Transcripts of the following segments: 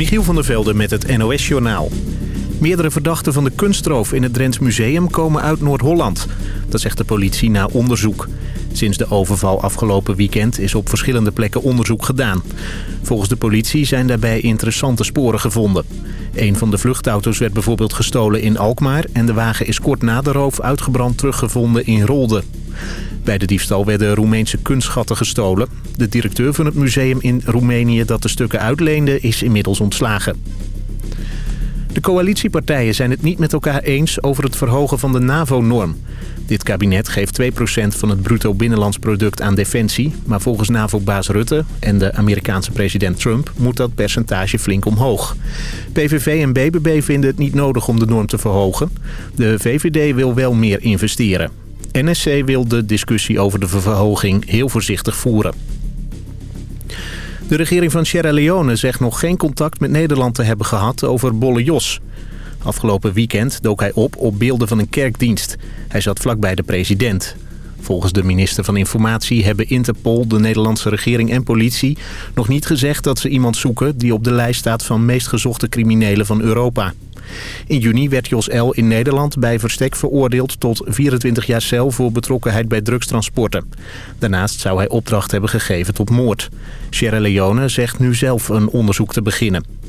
Michiel van der Velde met het NOS-journaal. Meerdere verdachten van de kunstroof in het Drents Museum komen uit Noord-Holland. Dat zegt de politie na onderzoek. Sinds de overval afgelopen weekend is op verschillende plekken onderzoek gedaan. Volgens de politie zijn daarbij interessante sporen gevonden. Een van de vluchtauto's werd bijvoorbeeld gestolen in Alkmaar... en de wagen is kort na de roof uitgebrand teruggevonden in Rolde. Bij de diefstal werden Roemeense kunstschatten gestolen. De directeur van het museum in Roemenië dat de stukken uitleende is inmiddels ontslagen. De coalitiepartijen zijn het niet met elkaar eens over het verhogen van de NAVO-norm. Dit kabinet geeft 2% van het bruto binnenlands product aan defensie... maar volgens NAVO-baas Rutte en de Amerikaanse president Trump... moet dat percentage flink omhoog. PVV en BBB vinden het niet nodig om de norm te verhogen. De VVD wil wel meer investeren. NSC wil de discussie over de verhoging heel voorzichtig voeren. De regering van Sierra Leone zegt nog geen contact met Nederland te hebben gehad over Bolle Jos. Afgelopen weekend dook hij op op beelden van een kerkdienst. Hij zat vlakbij de president. Volgens de minister van Informatie hebben Interpol, de Nederlandse regering en politie... nog niet gezegd dat ze iemand zoeken die op de lijst staat van meest gezochte criminelen van Europa. In juni werd Jos L. in Nederland bij verstek veroordeeld tot 24 jaar cel voor betrokkenheid bij drugstransporten. Daarnaast zou hij opdracht hebben gegeven tot moord. Sierra Leone zegt nu zelf een onderzoek te beginnen.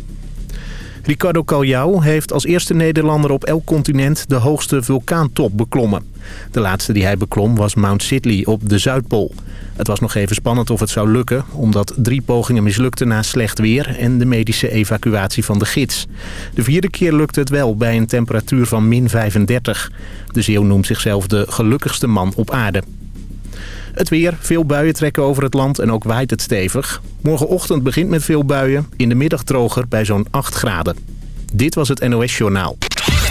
Ricardo Caljau heeft als eerste Nederlander op elk continent de hoogste vulkaantop beklommen. De laatste die hij beklom was Mount Sidley op de Zuidpool. Het was nog even spannend of het zou lukken... omdat drie pogingen mislukten na slecht weer... en de medische evacuatie van de gids. De vierde keer lukte het wel bij een temperatuur van min 35. De Zeeuw noemt zichzelf de gelukkigste man op aarde. Het weer, veel buien trekken over het land en ook waait het stevig. Morgenochtend begint met veel buien, in de middag droger bij zo'n 8 graden. Dit was het NOS Journaal.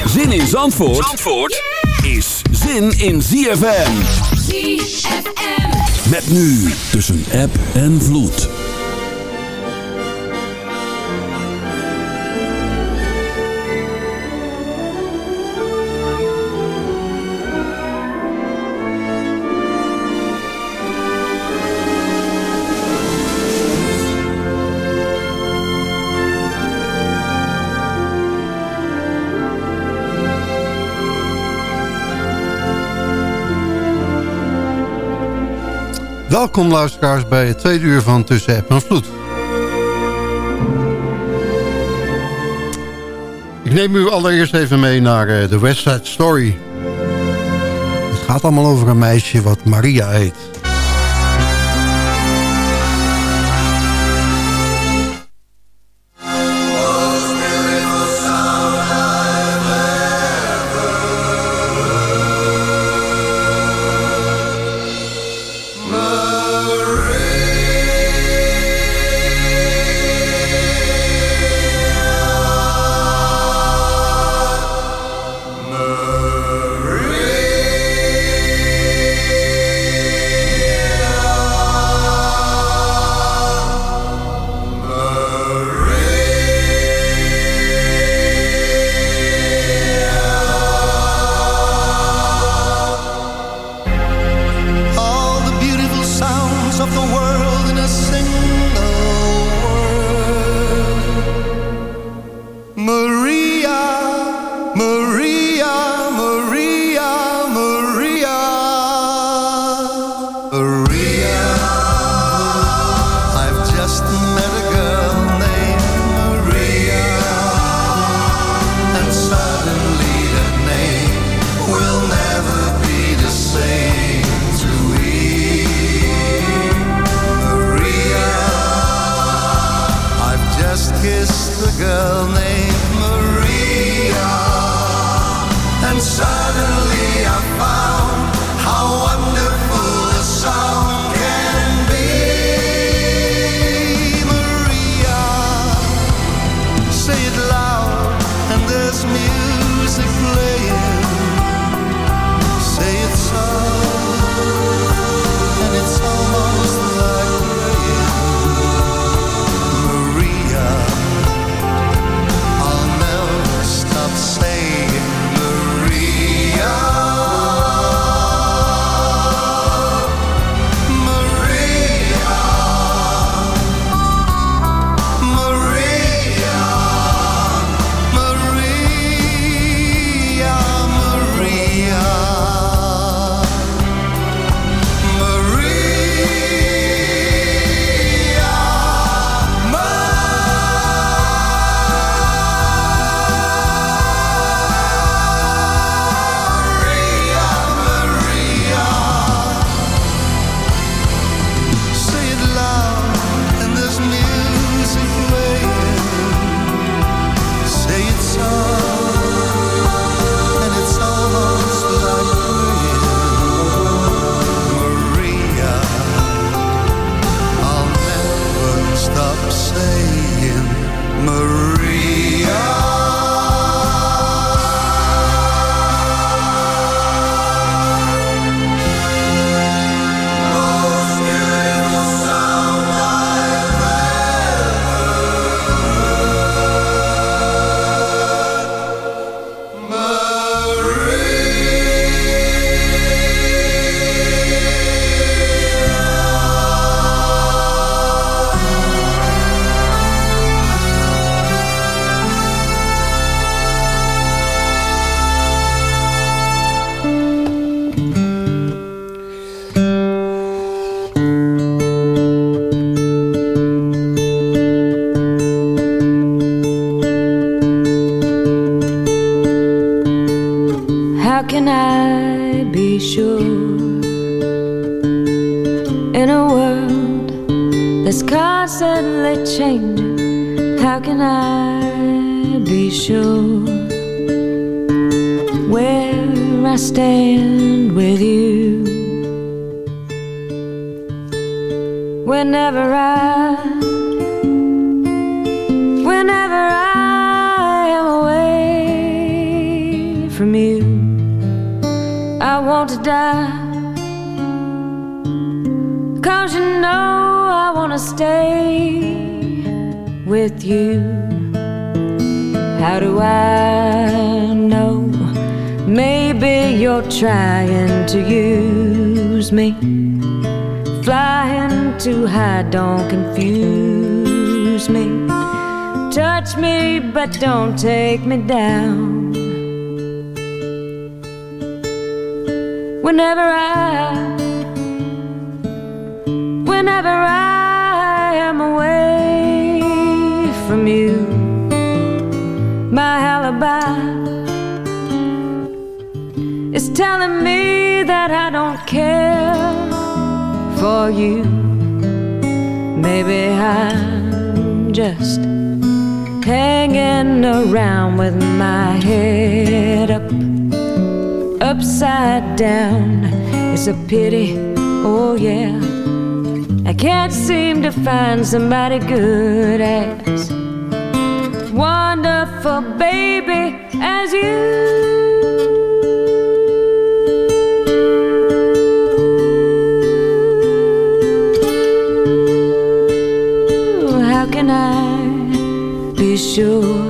Zin in Zandvoort, Zandvoort is zin in ZFM. ZFM. Met nu tussen app en vloed. Welkom luisteraars bij het tweede uur van Tussen App en Vloed. Ik neem u allereerst even mee naar eh, de West Side Story. Het gaat allemaal over een meisje wat Maria heet. Touch me, but don't take me down. Whenever I, whenever I am away from you, my alibi is telling me that I don't care for you. Maybe I'm just hanging around with my head up upside down. It's a pity, oh yeah. I can't seem to find somebody good as wonderful, baby, as you. Sure?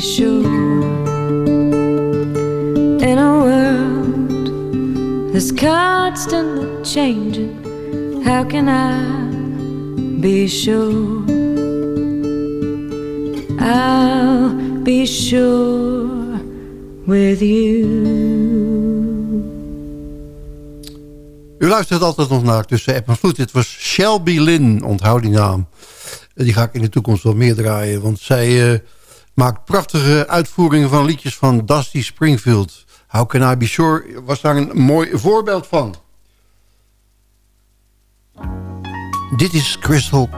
Sure? in a world that's constantly changing. How can I be sure? I'll be sure with you. U luistert altijd nog naar Tussen App en Vloed. Was Shelby Lynn, onthoud die naam. Die ga ik in de toekomst wel meer draaien. Want zij uh, maakt prachtige uitvoeringen van liedjes van Dusty Springfield. How Can I Be Sure was daar een mooi voorbeeld van. Dit is Crystal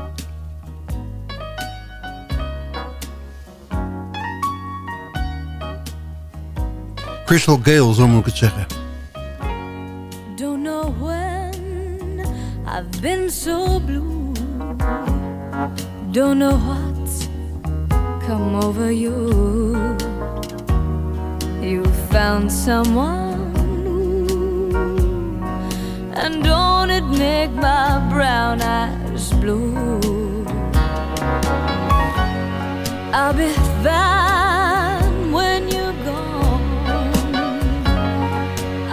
Crystal Gale, zo moet ik het zeggen. Don't know when I've been so blue. Don't know what's come over you. You found someone new. And don't it make my brown eyes blue? I'll be fine when you're gone.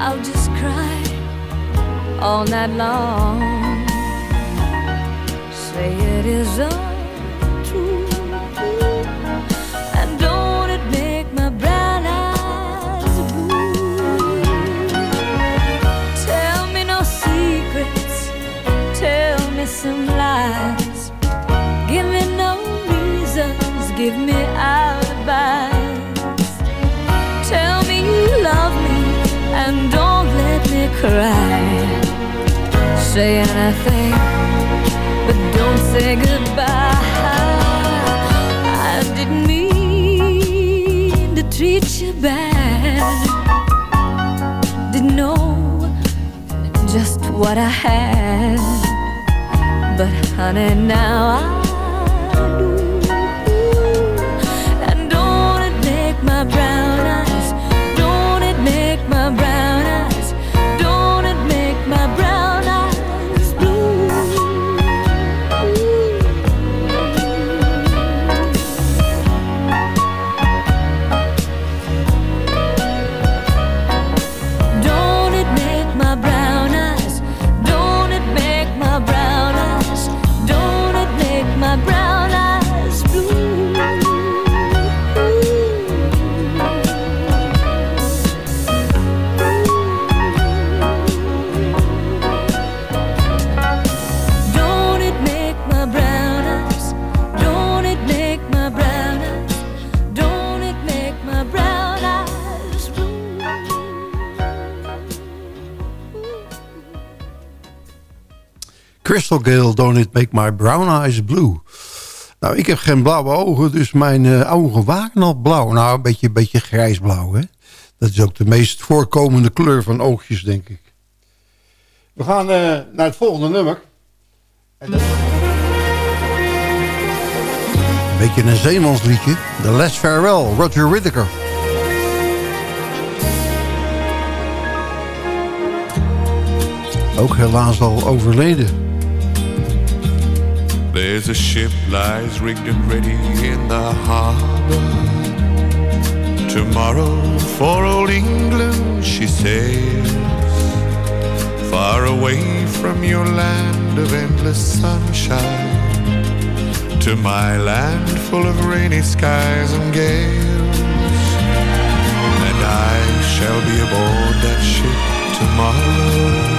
I'll just cry all night long. Say it is untrue. Some lies. Give me no reasons, give me alibis. Tell me you love me and don't let me cry. Say anything, but don't say goodbye. I didn't mean to treat you bad. Didn't know just what I had. But honey, now I Crystal Gale, Don't It Make My Brown Eyes Blue. Nou, ik heb geen blauwe ogen, dus mijn uh, ogen waren al blauw. Nou, een beetje, beetje grijsblauw, hè. Dat is ook de meest voorkomende kleur van oogjes, denk ik. We gaan uh, naar het volgende nummer. Een beetje een zeemansliedje. The Last Farewell, Roger Whittaker. Ook helaas al overleden. There's a ship lies rigged and ready in the harbor. Tomorrow for old England she sails. Far away from your land of endless sunshine. To my land full of rainy skies and gales. And I shall be aboard that ship tomorrow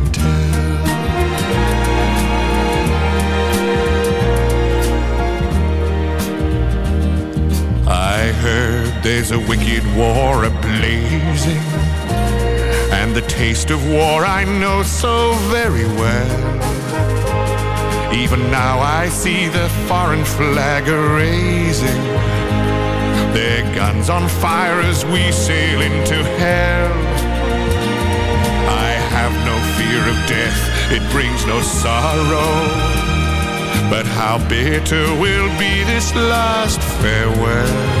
heard there's a wicked war a-blazing And the taste of war I know so very well Even now I see the foreign flag a-raising Their guns on fire as we sail into hell I have no fear of death, it brings no sorrow but how bitter will be this last farewell.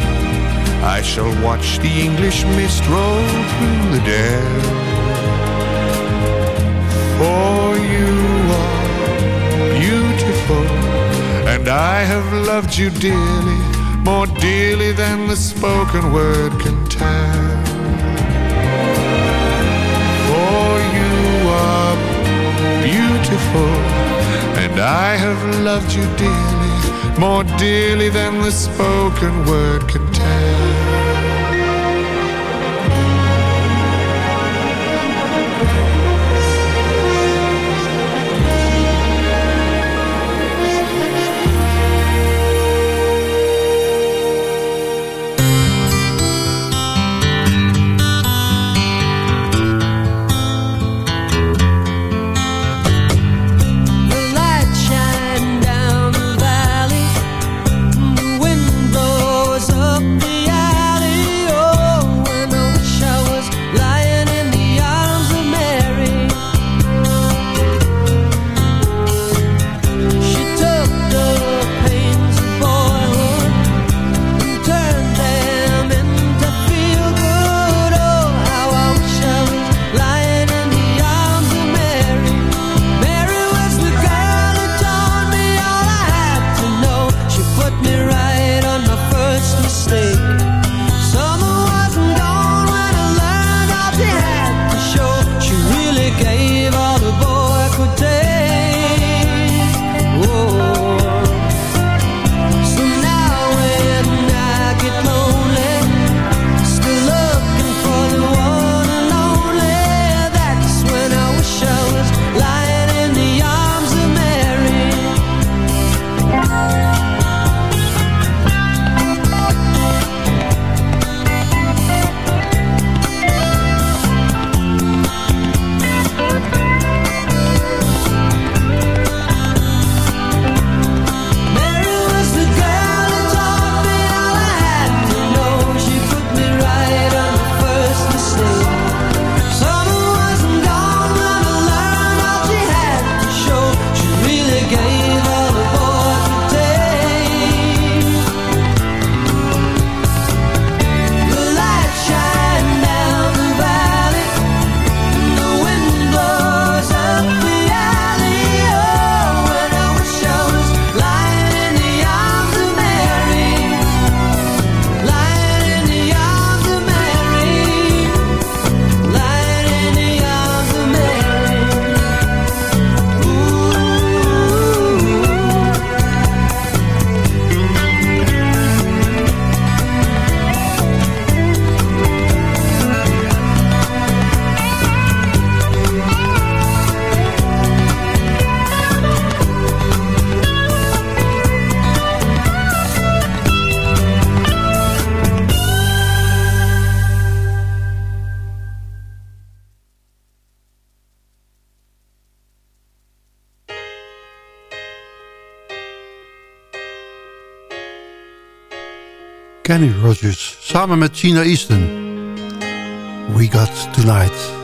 I shall watch the English mist roll through the dale. For you are beautiful, and I have loved you dearly, more dearly than the spoken word can tell. For you are beautiful, and I have loved you dearly, more dearly than the spoken word can Kenny Rogers samen met Gina Easton. We Got Tonight.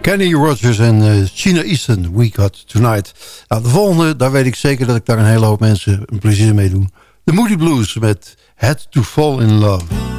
Kenny Rogers en eh, China Easton, We Got Tonight. Nou, de volgende, daar weet ik zeker dat ik daar een hele hoop mensen een plezier mee doen. De Moody Blues met Had to Fall in Love.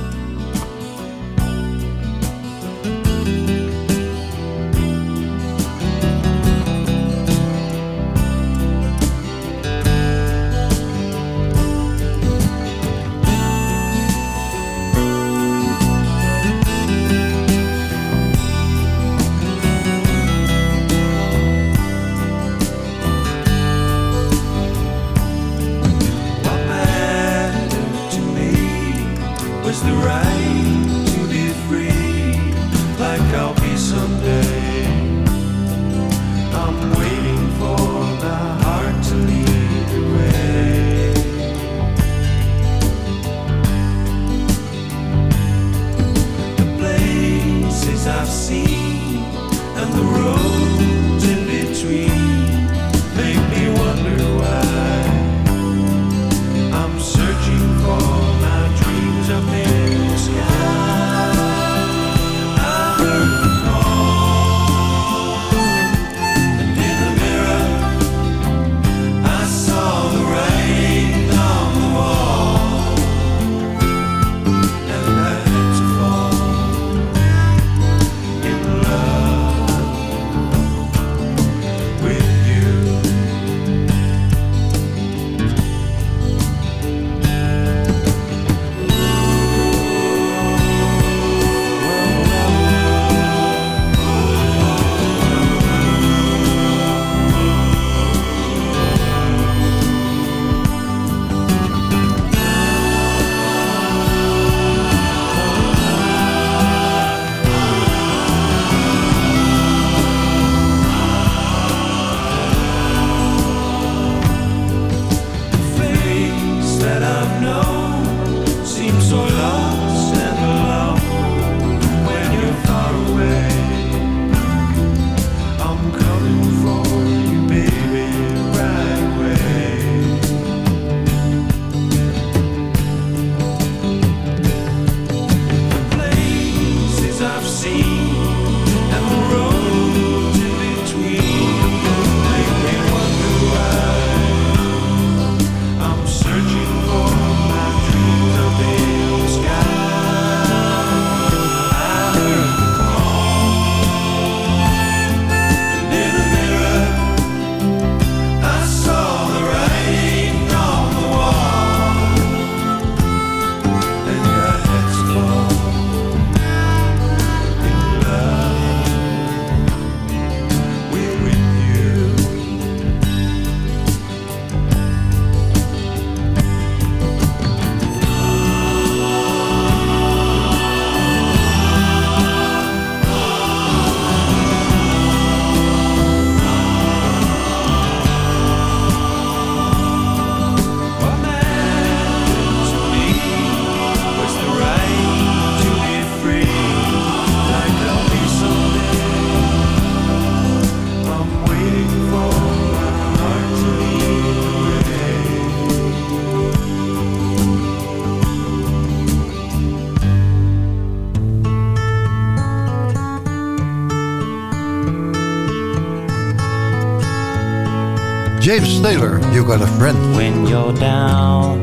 James Taylor, You Got a Friend. when you're down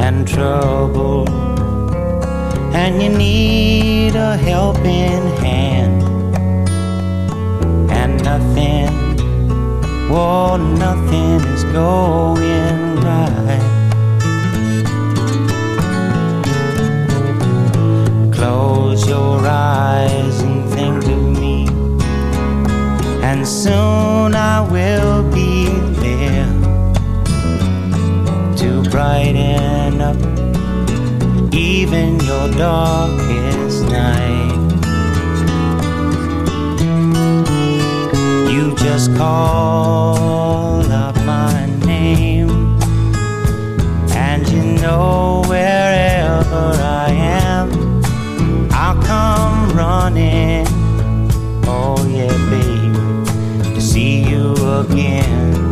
and troubled and you need a helping hand and nothing well nothing is going right close your eyes and think of me and soon I will be brighten up even your darkest night. You just call out my name, and you know wherever I am, I'll come running. Oh, yeah, baby, to see you again.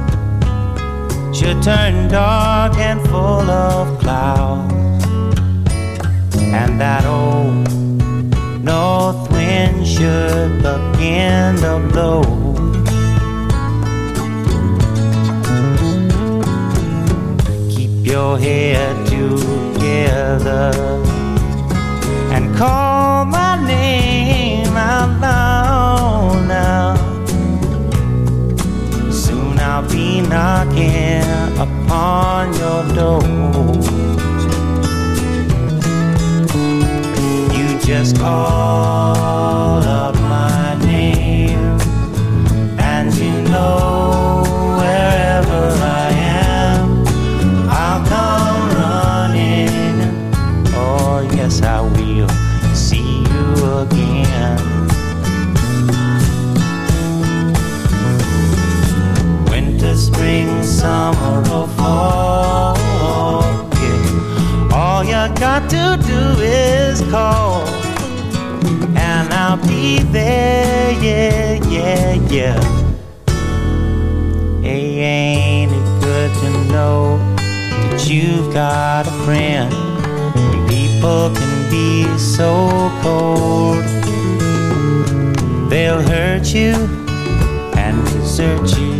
should turn dark and full of clouds, and that old north wind should begin to blow. Keep your head together and call my name out loud now. I'll be knocking upon your door. You just call summer, or fall. Yeah. All you got to do is call, and I'll be there. Yeah, yeah, yeah. Hey, ain't it good to know that you've got a friend? People can be so cold, they'll hurt you and desert you.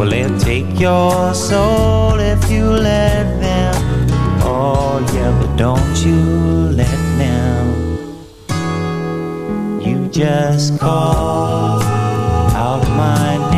Well, they'll take your soul if you let them. Oh, yeah, but don't you let them. You just call out of my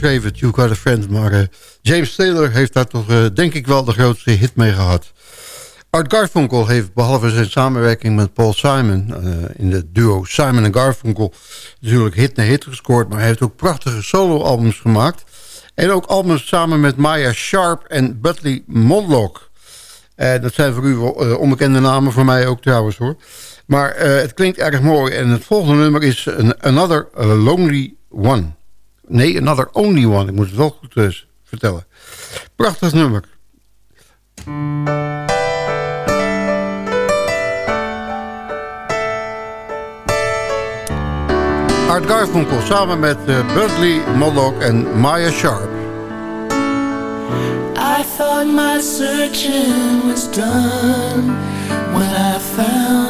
Het, You Got a Friend. Maar eh, James Taylor heeft daar toch eh, denk ik wel de grootste hit mee gehad. Art Garfunkel heeft behalve zijn samenwerking met Paul Simon... eh, in de duo Simon en Garfunkel natuurlijk hit na hit gescoord... maar hij heeft ook prachtige soloalbums gemaakt. En ook albums samen met Maya Sharp en Budley Monlock. Dat zijn voor u onbekende namen, voor mij ook trouwens hoor. Maar het klinkt erg mooi. En het volgende nummer is Another Lonely One. Nee, Another Only One. Ik moet het wel goed uh, vertellen. Prachtig nummer. Art Garfunkel samen met eh, uh, Bertley en Maya Sharp. I thought my searching was done when I found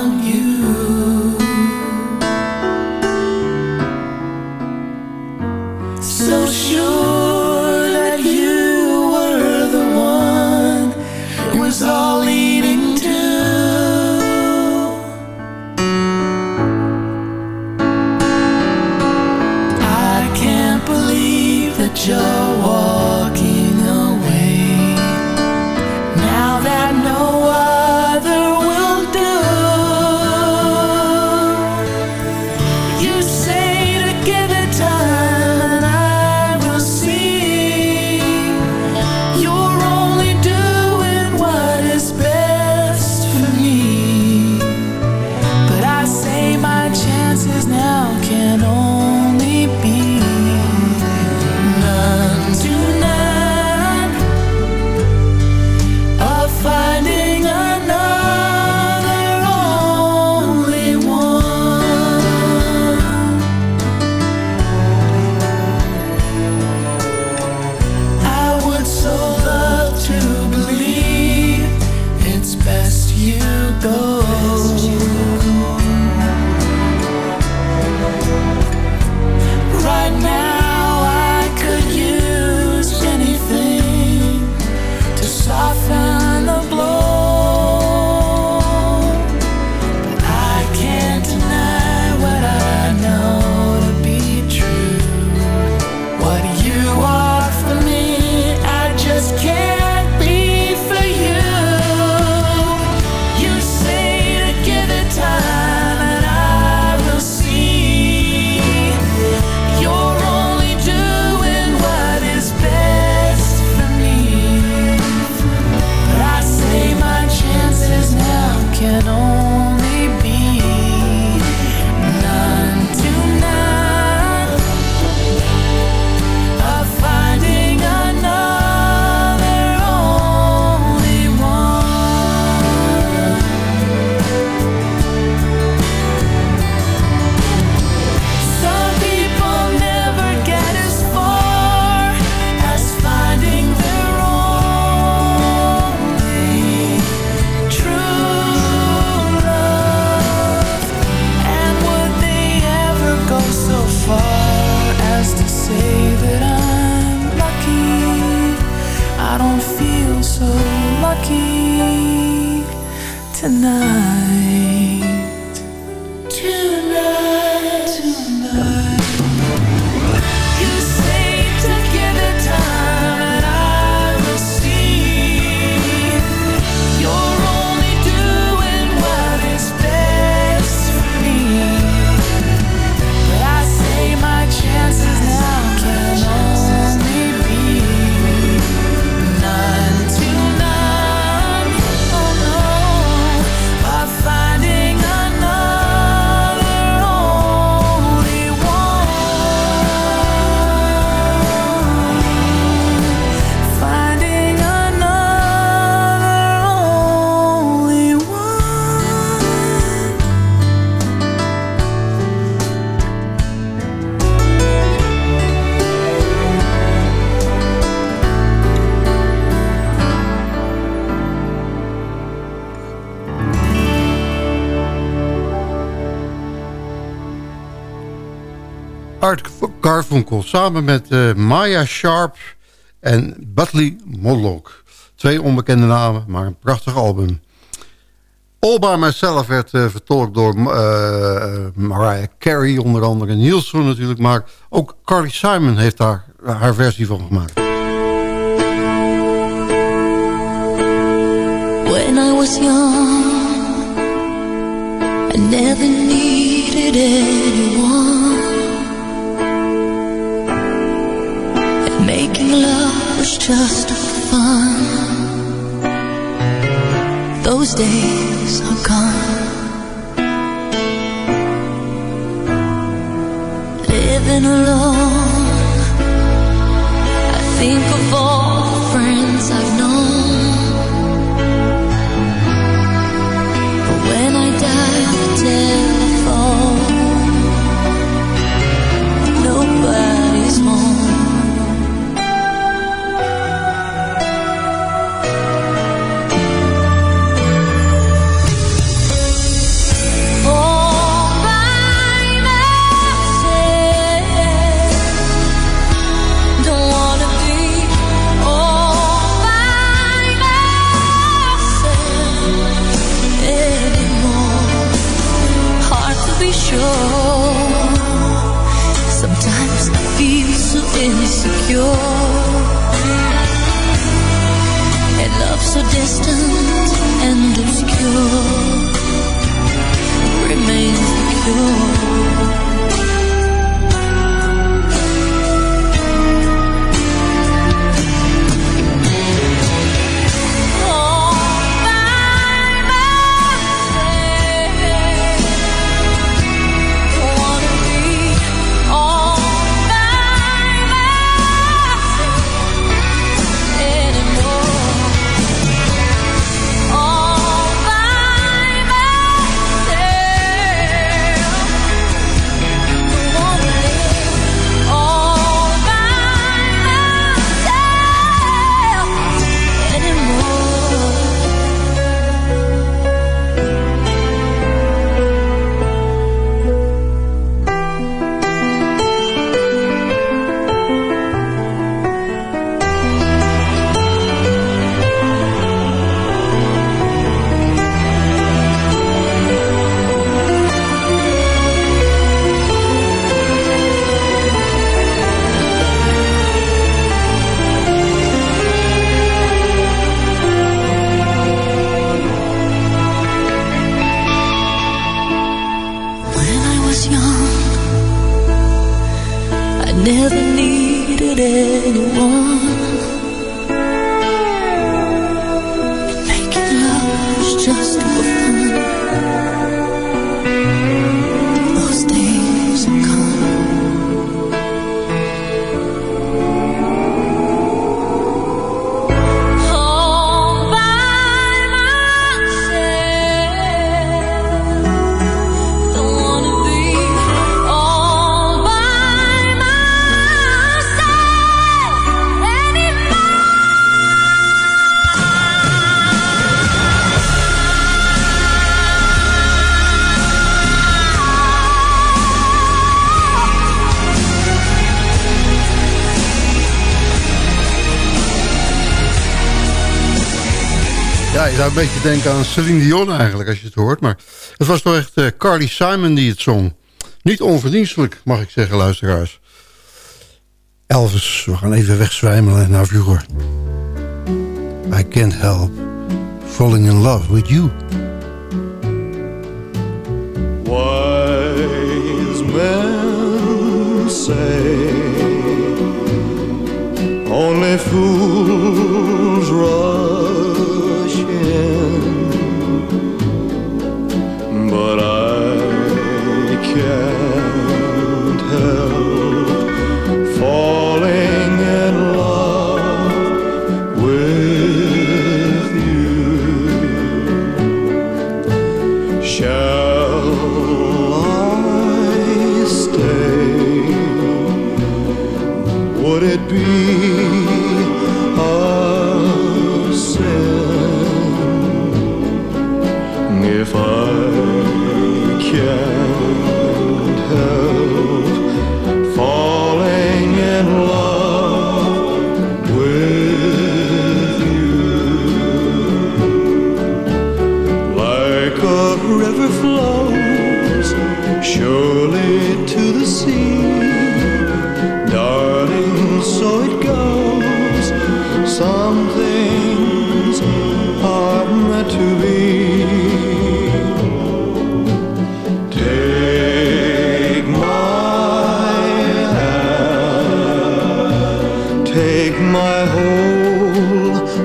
Art Garfunkel samen met eh, Maya Sharp en Butley Modlock. Twee onbekende namen, maar een prachtig album. All By Myself werd eh, vertolkt door eh, Mariah Carey onder andere. Nielsen natuurlijk, maar ook Carly Simon heeft daar haar versie van gemaakt. When I was young, I never needed anyone. Making love was just fun. Those days are gone. Living alone, I think of all the friends I've known. But when I dial the telephone, nobody's home. so distant and obscure remains the cure. Ja, je zou een beetje denken aan Celine Dion eigenlijk als je het hoort. Maar het was toch echt eh, Carly Simon die het zong. Niet onverdienstelijk, mag ik zeggen, luisteraars. Elvis, we gaan even wegzwijmelen naar vroeger. I can't help falling in love with you. Wise men say Only fools run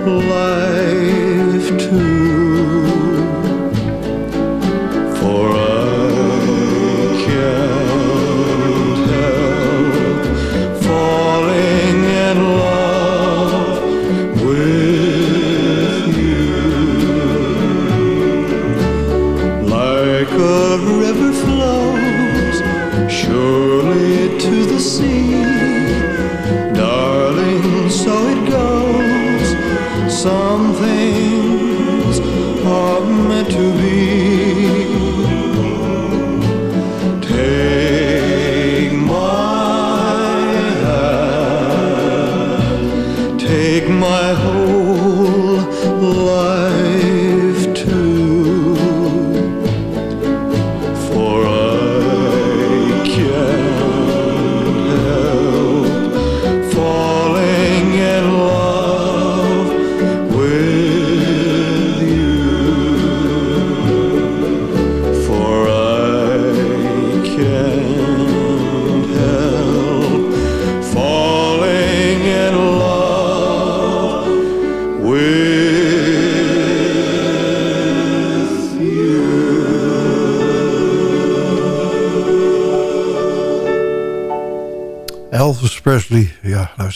love.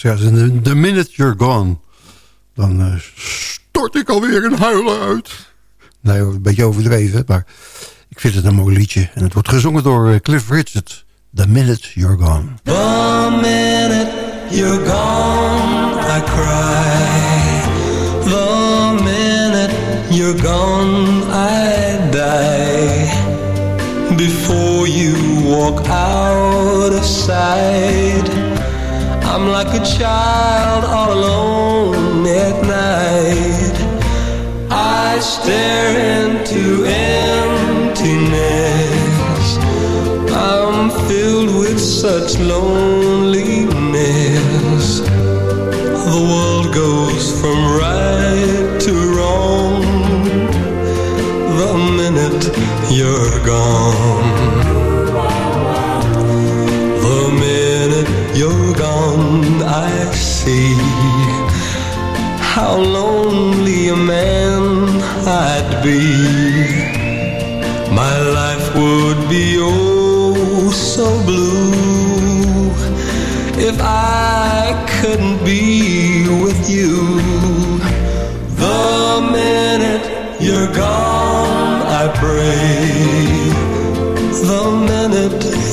Luisteraars, the, the minute you're gone... dan eh, stort ik alweer in huilen uit. Nee, een beetje overdreven, maar ik vind het een mooi liedje. En het wordt gezongen door eh, Cliff Richard. The minute you're gone. The minute you're gone, I cry. The minute you're gone, I die. Before you walk out of sight, I'm like a child all alone at night. I stare into emptiness. I'm filled with such loneliness. The world goes from right to wrong the minute you're gone.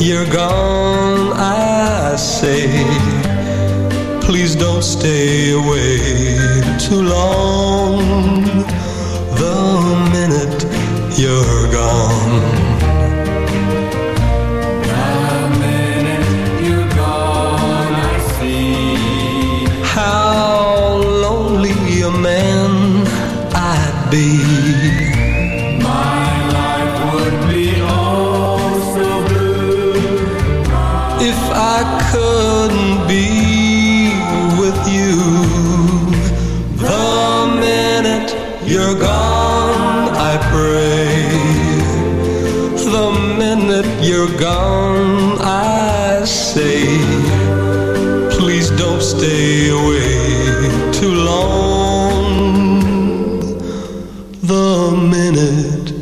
You're gone, I say, please don't stay away too long. You're gone, I say. Please don't stay away too long. The minute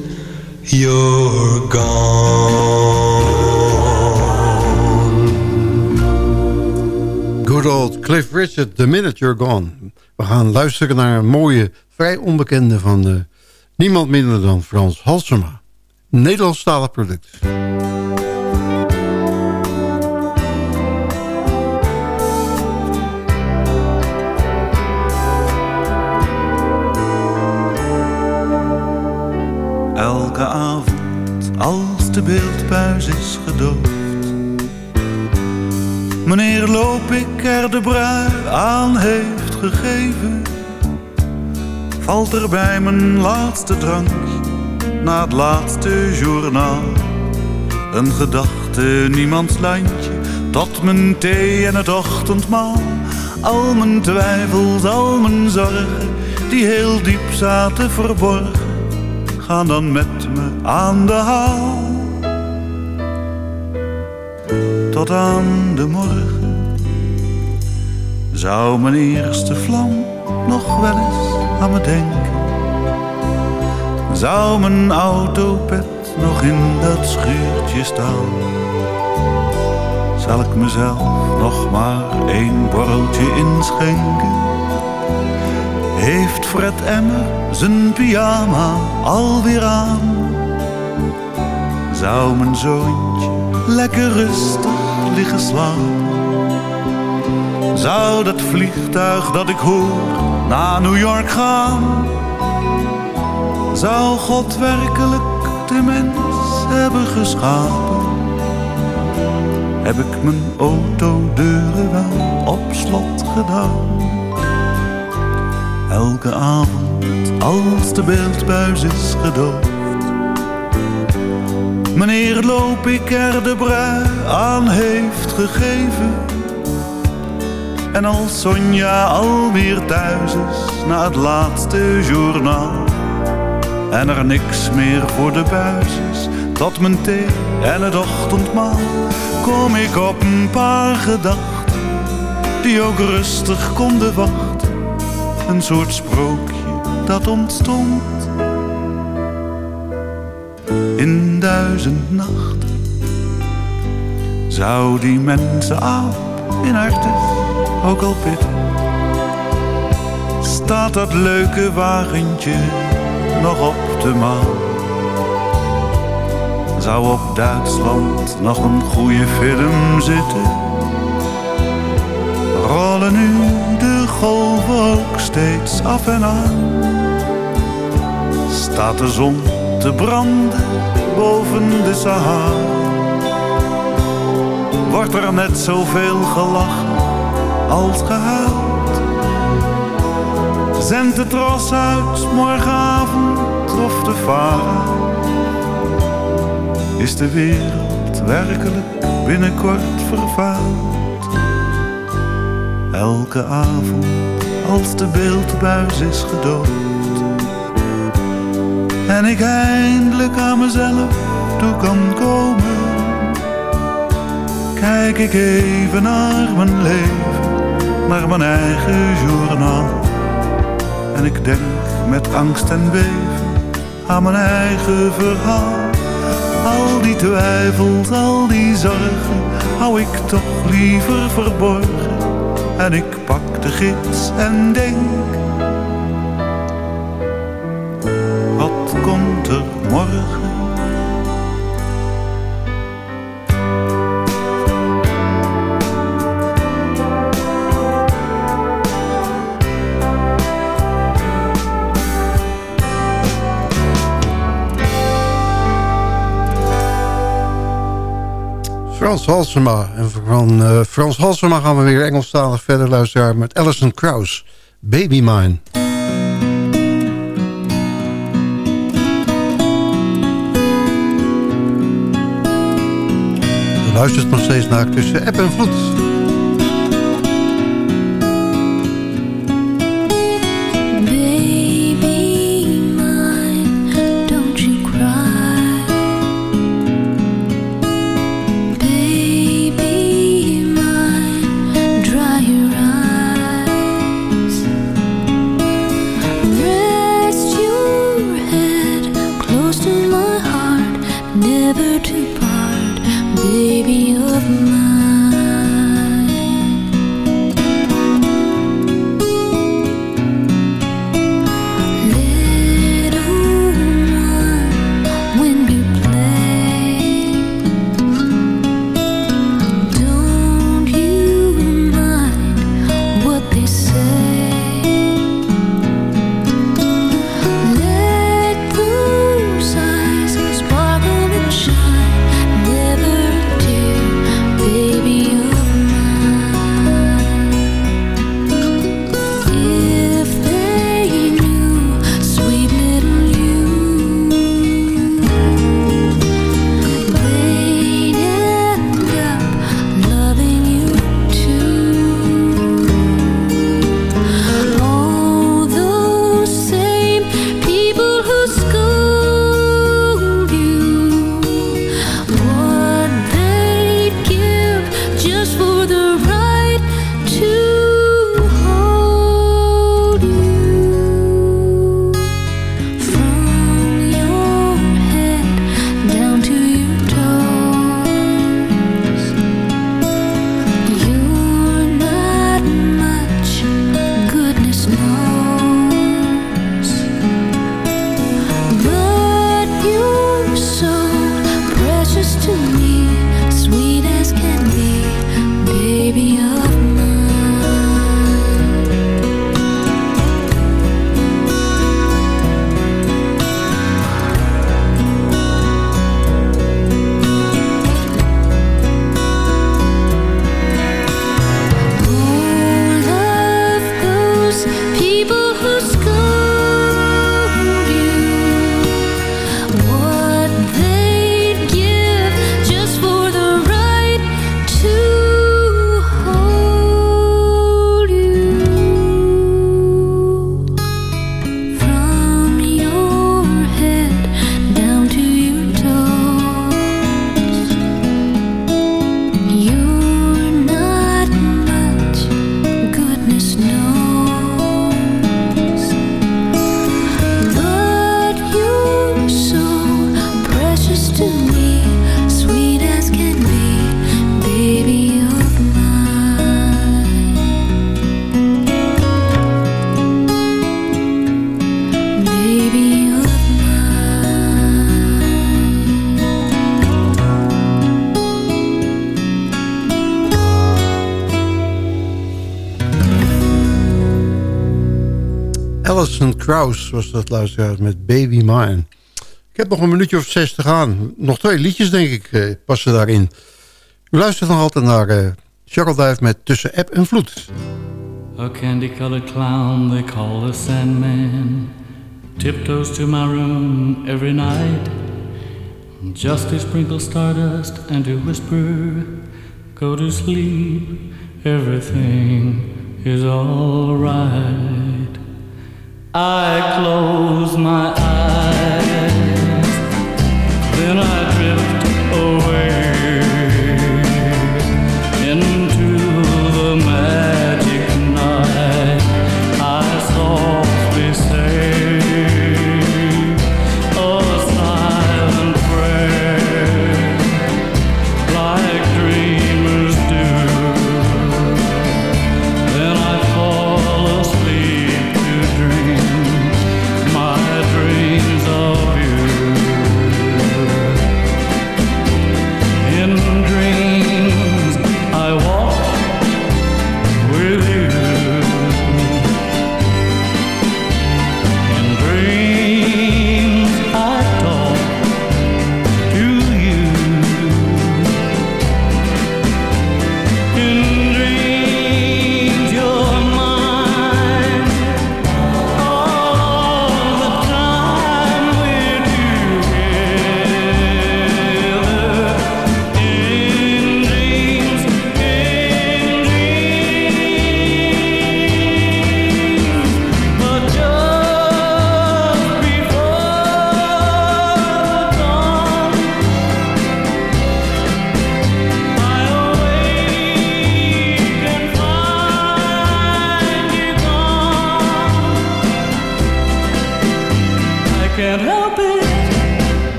you're gone. Good old Cliff Richard, The Minute You're Gone. We gaan luisteren naar een mooie, vrij onbekende van eh, niemand minder dan Frans Halsema. Nederlandstalig product. Elke avond als de beeldbuis is gedoofd. Meneer Loop ik er de brui aan heeft gegeven. Valt er bij mijn laatste drankje Na het laatste journaal. Een gedachte, niemands lijntje Tot mijn thee en het ochtendmaal. Al mijn twijfels, al mijn zorgen Die heel diep zaten verborgen gaan dan met me aan de haal. Tot aan de morgen zou mijn eerste vlam nog wel eens aan me denken. Zou mijn autopet nog in dat schuurtje staan? Zal ik mezelf nog maar één borreltje inschenken? Heeft Fred Emmer zijn pyjama alweer aan? Zou mijn zoontje lekker rustig liggen slapen? Zou dat vliegtuig dat ik hoor naar New York gaan? Zou God werkelijk de mens hebben geschapen? Heb ik mijn autodeuren wel op slot gedaan? Elke avond als de beeldbuis is gedoofd. Meneer Loop ik er de brui aan heeft gegeven. En als Sonja alweer thuis is na het laatste journaal. En er niks meer voor de buis is, tot mijn thee en het ochtendmaal. Kom ik op een paar gedachten, die ook rustig konden wachten een soort sprookje dat ontstond in duizend nachten. Zou die mensenaap in Artes, ook al pittig, staat dat leuke wagentje nog op de maan. Zou op Duitsland nog een goede film zitten? Rollen nu golven ook steeds af en aan? Staat de zon te branden boven de Sahara? Wordt er net zoveel gelachen als gehuild? Zendt de tros uit morgenavond of de vara? Is de wereld werkelijk binnenkort vervuild? Elke avond als de beeldbuis is gedood. En ik eindelijk aan mezelf toe kan komen. Kijk ik even naar mijn leven, naar mijn eigen journaal. En ik denk met angst en beven aan mijn eigen verhaal. Al die twijfels, al die zorgen, hou ik toch liever verborgen. En ik pak de gids en denk, wat komt er morgen? Frans Halsema. En van uh, Frans Halsema gaan we weer Engelstalig verder luisteren met Alison Krauss. Baby Mine. Luistert nog steeds naar tussen app en vloed. Kraus was dat luisteraar met Baby Mine. Ik heb nog een minuutje of zes te gaan. Nog twee liedjes, denk ik, eh, passen daarin. U luistert nog altijd naar eh, met Tussen App en Vloed. A candy-colored clown, they call the Sandman. Tiptoes to my room every night. Just to sprinkle stardust and to whisper, go to sleep, everything is alright. I close my eyes, then I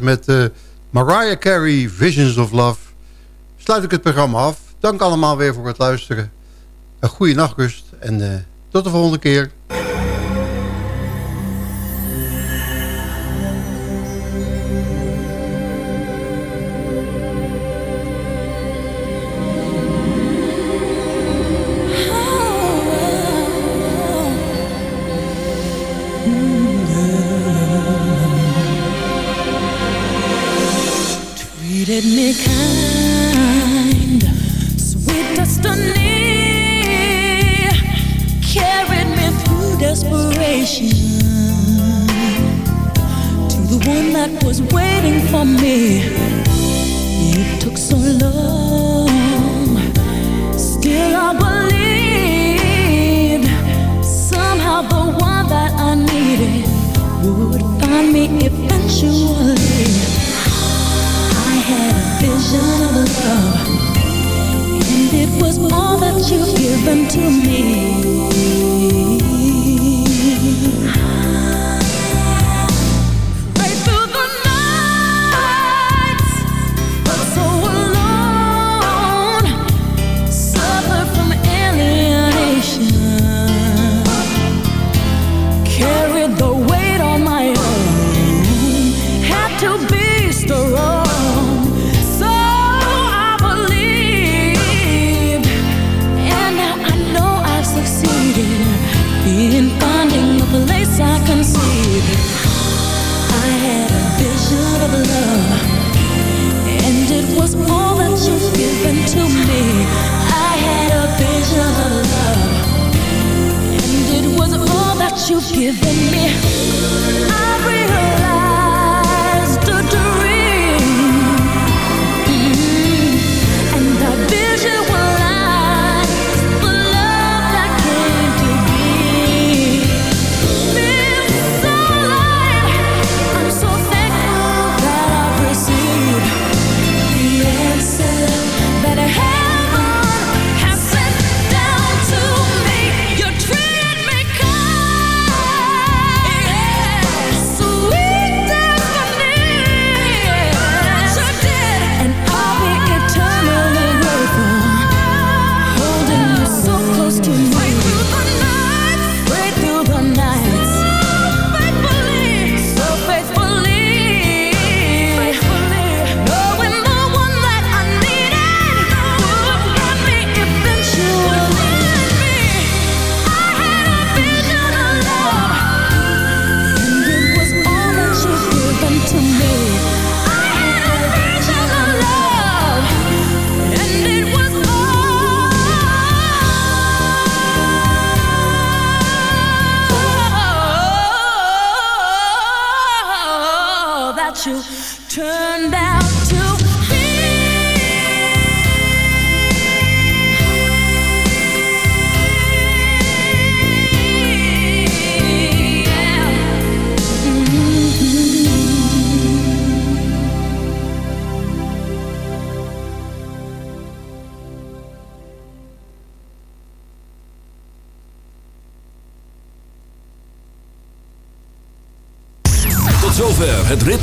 met eh, Mariah Carey, Visions of Love. Sluit ik het programma af. Dank allemaal weer voor het luisteren. Een goede nachtrust en eh, tot de volgende keer.